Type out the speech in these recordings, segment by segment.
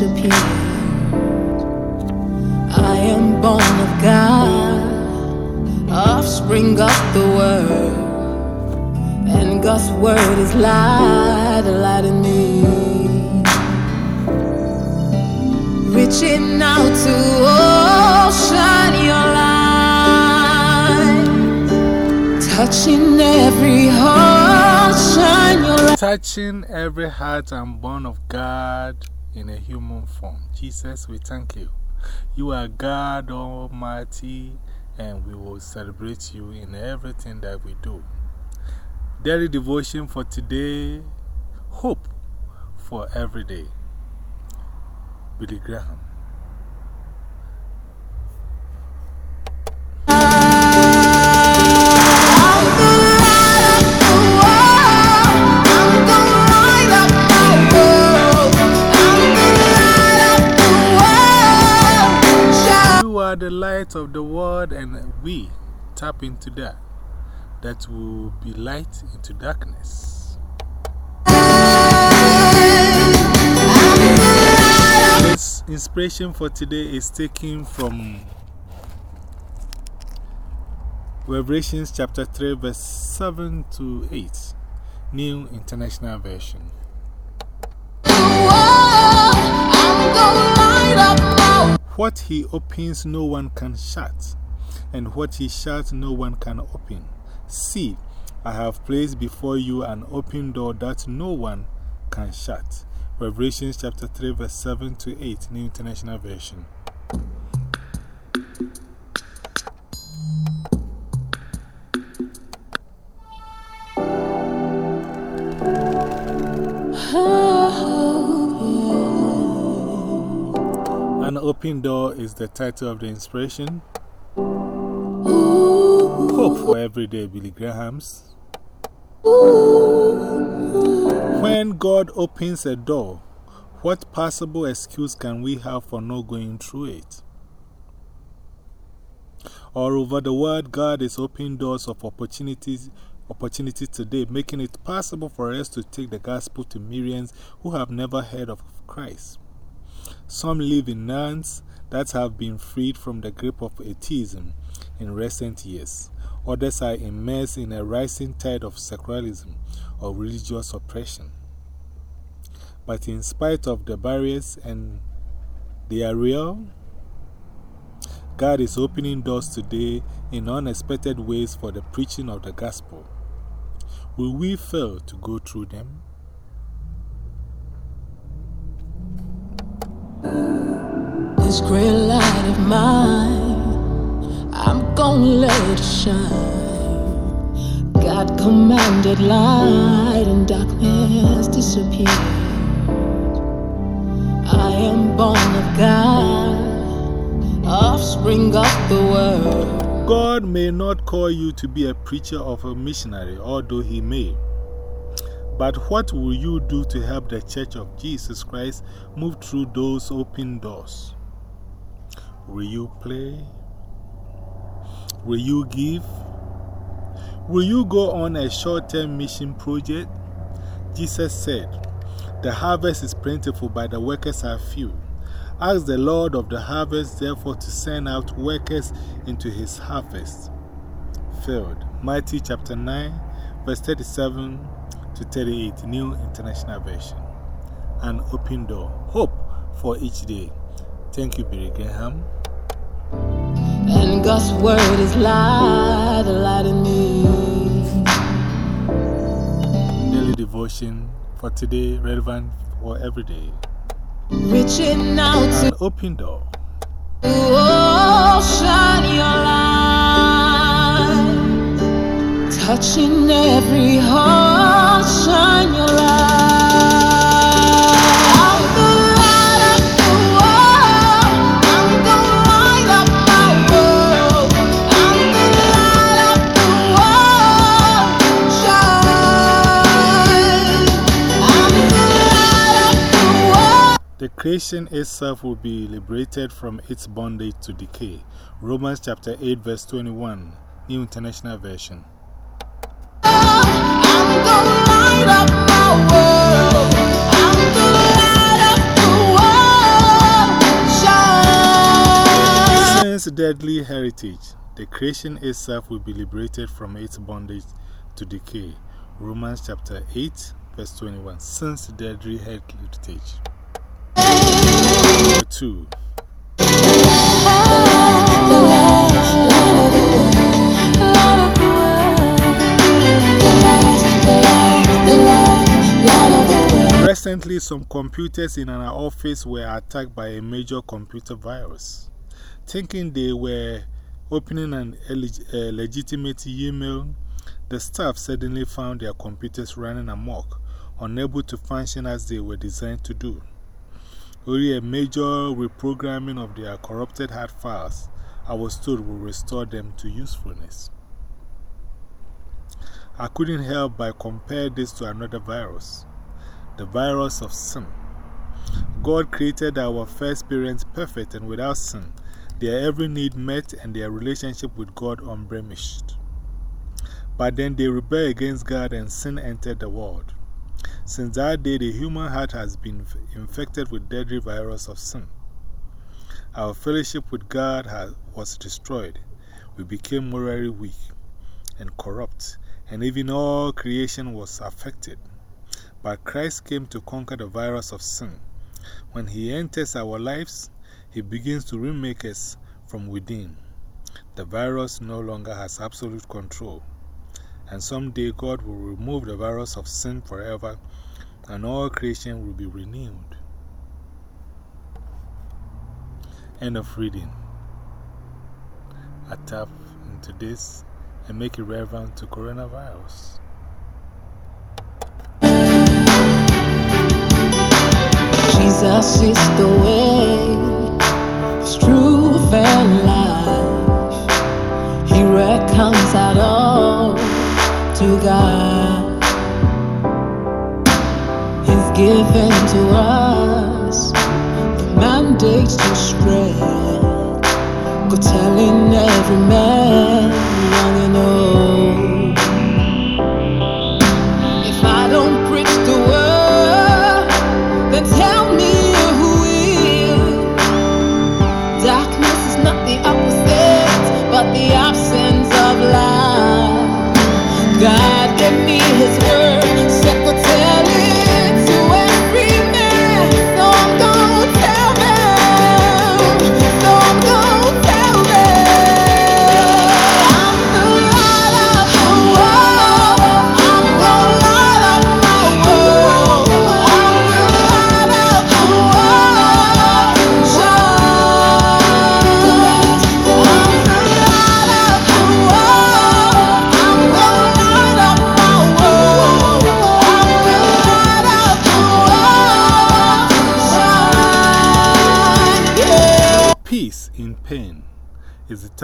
disappeared. I am born of God, offspring of the Word, and God's Word is light, a light in me. Reaching out to all, shine your light, touching every heart touching every heart and bone of God in a human form. Jesus, we thank you. You are God Almighty, and we will celebrate you in everything that we do. Daily devotion for today hope for every day. Billy Graham. The light of the world, and we tap into that. That will be light into darkness. This inspiration for today is taken from Revelations chapter 3, verse 7 to 8, New International Version. What he opens, no one can shut, and what he shuts, no one can open. See, I have placed before you an open door that no one can shut. Revelations chapter 3, verse 7 to 8, New International Version. Open Door is the title of the inspiration. Hope for Everyday Billy Graham's. When God opens a door, what possible excuse can we have for not going through it? All over the world, God is opening doors of opportunities opportunity today, making it possible for us to take the gospel to millions who have never heard of Christ. Some live in nuns that have been freed from the grip of atheism in recent years. Others are immersed in a rising tide of secularism or religious oppression. But in spite of the barriers, and they are real, God is opening doors today in unexpected ways for the preaching of the gospel. Will we fail to go through them? This great light of mine, I'm gonna let it shine. God commanded light and darkness disappeared. I am born of God, offspring of the world. God may not call you to be a preacher or a missionary, although He may. But what will you do to help the Church of Jesus Christ move through those open doors? Will you play? Will you give? Will you go on a short term mission project? Jesus said, The harvest is plentiful, but the workers are few. Ask the Lord of the harvest, therefore, to send out workers into his harvest. Field. Matthew chapter 9, verse 37 to 38, New International Version. An open door. Hope for each day. Thank you, Billy Graham. And God's word is light, light in me. Daily devotion for today, relevant for every day. Reaching out An open door. oh, shine your light, touching every heart, shine your light. The creation itself will be liberated from its bondage to decay. Romans chapter 8, verse 21, New International Version. Since deadly heritage, the creation itself will be liberated from its bondage to decay. Romans chapter 8, verse 21. Since deadly heritage. 2. Recently, some computers in an office were attacked by a major computer virus. Thinking they were opening an a uh, legitimate email, the staff suddenly found their computers running amok, unable to function as they were designed to do. Only a major reprogramming of their corrupted hard files, I was told, will restore them to usefulness. I couldn't help but compare this to another virus the virus of sin. God created our first parents perfect and without sin, their every need met and their relationship with God unblemished. But then they rebelled against God and sin entered the world. Since that day, the human heart has been infected with deadly virus of sin. Our fellowship with God has, was destroyed. We became morally weak and corrupt, and even all creation was affected. But Christ came to conquer the virus of sin. When He enters our lives, He begins to remake us from within. The virus no longer has absolute control. And someday God will remove the virus of sin forever, and all creation will be renewed. End of reading. I tap into this and make it relevant to coronavirus. Jesus is the way, to God. He's given to us the mandate to spread. Go telling every man, young and old.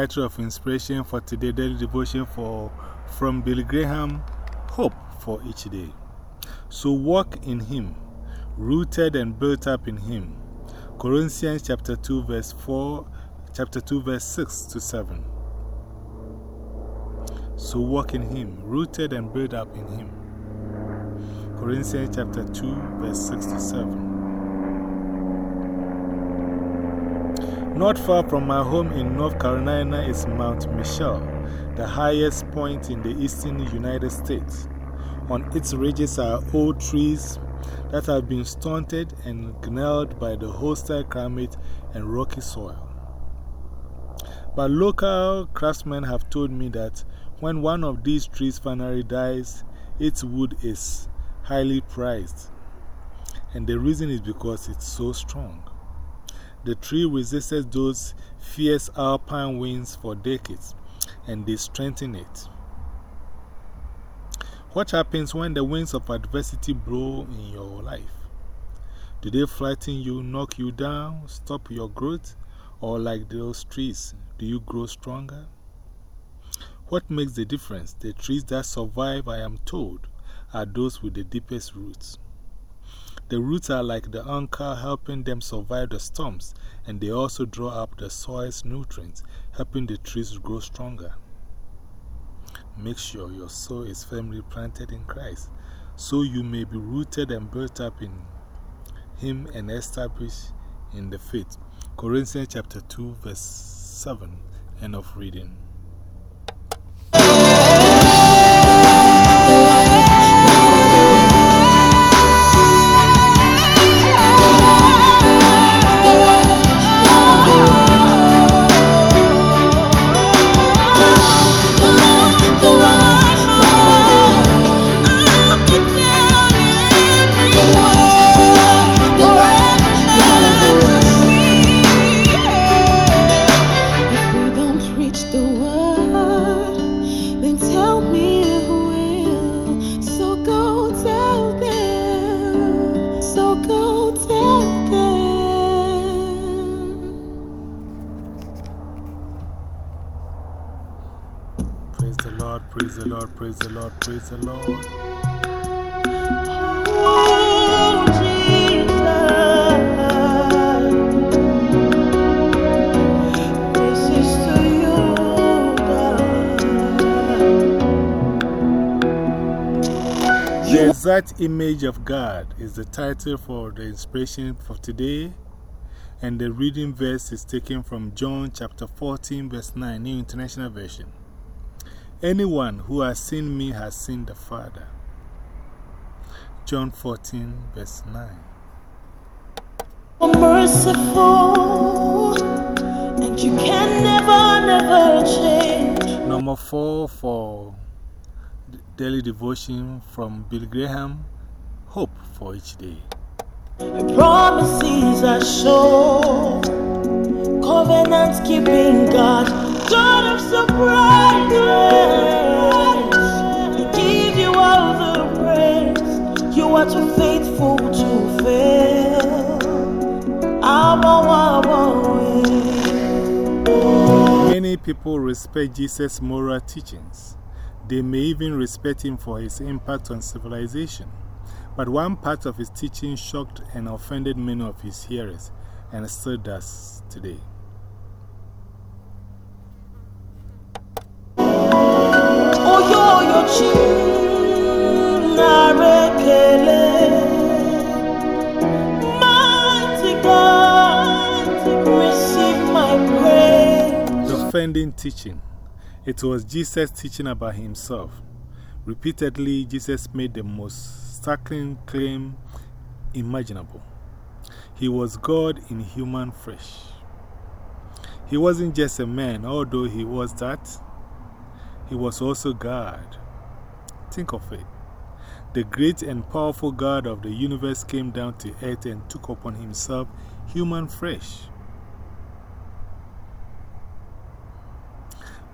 Title of inspiration for today's daily devotion for, from Billy Graham Hope for each day. So walk in Him, rooted and built up in Him. Corinthians chapter 2, verse 4, chapter 2, verse 6 to 7. So walk in Him, rooted and built up in Him. Corinthians chapter 2, verse 6 to 7. Not far from my home in North Carolina is Mount Mitchell, the highest point in the eastern United States. On its ridges are old trees that have been stunted and gnarled by the hostile climate and rocky soil. But local craftsmen have told me that when one of these trees finally dies, its wood is highly prized. And the reason is because it's so strong. The tree resisted those fierce alpine winds for decades, and they strengthen it. What happens when the winds of adversity blow in your life? Do they flatten you, knock you down, stop your growth? Or, like those trees, do you grow stronger? What makes the difference? The trees that survive, I am told, are those with the deepest roots. The roots are like the anchor helping them survive the storms, and they also draw up the soil's nutrients, helping the trees grow stronger. Make sure your soul is firmly planted in Christ, so you may be rooted and built up in Him and established in the faith. Corinthians chapter 2, verse 7. End of reading. Praise the Lord, praise the Lord, praise the Lord. Oh, this is to you, The exact image of God is the title for the inspiration for today, and the reading verse is taken from John chapter 14, verse 9, New International Version. Anyone who has seen me has seen the Father. John 14, verse 9. Merciful, and you can never, never change. Number four for daily devotion from Bill Graham Hope for each day. Your promises are sure, covenant keeping God, Many people respect Jesus' moral teachings. They may even respect him for his impact on civilization. But one part of his teaching shocked and offended many of his hearers, and still does today. Offending teaching. It was Jesus teaching about himself. Repeatedly, Jesus made the most startling claim imaginable. He was God in human flesh. He wasn't just a man, although he was that. He was also God. Think of it. The great and powerful God of the universe came down to earth and took upon himself human flesh.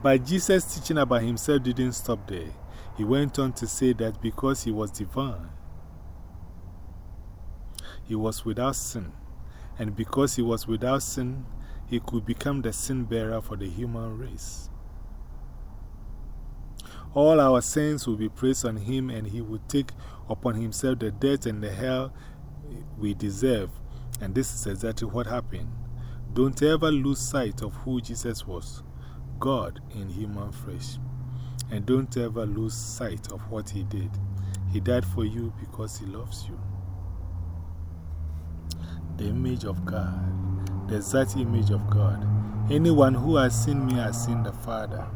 But Jesus' teaching about himself didn't stop there. He went on to say that because he was divine, he was without sin. And because he was without sin, he could become the sin bearer for the human race. All our sins will be placed on him, and he will take upon himself the death and the hell we deserve. And this is exactly what happened. Don't ever lose sight of who Jesus was. God in human flesh. And don't ever lose sight of what He did. He died for you because He loves you. The image of God, the exact image of God. Anyone who has seen me has seen the Father.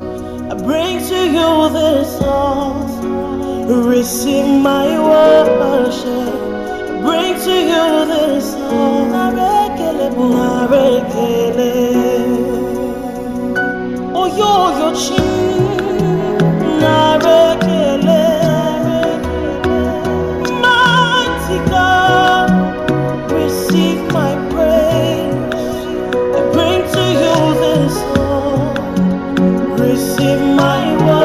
I bring to you this song, receive my worship. I bring to you this song, oh, yo chin receive my worship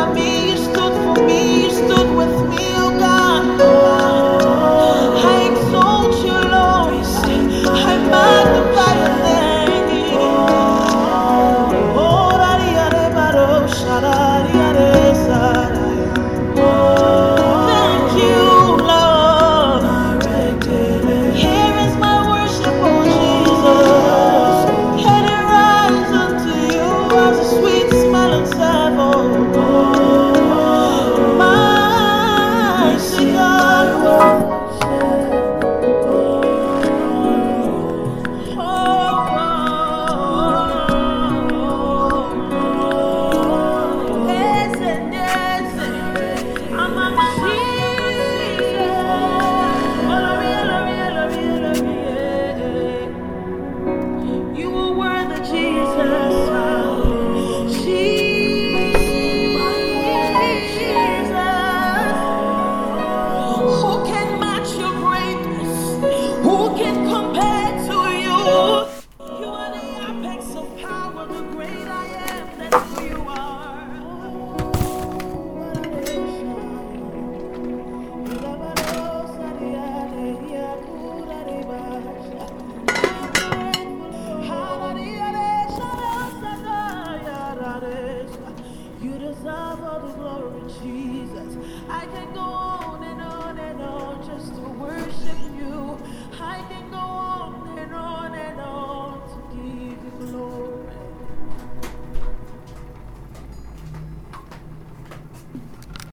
I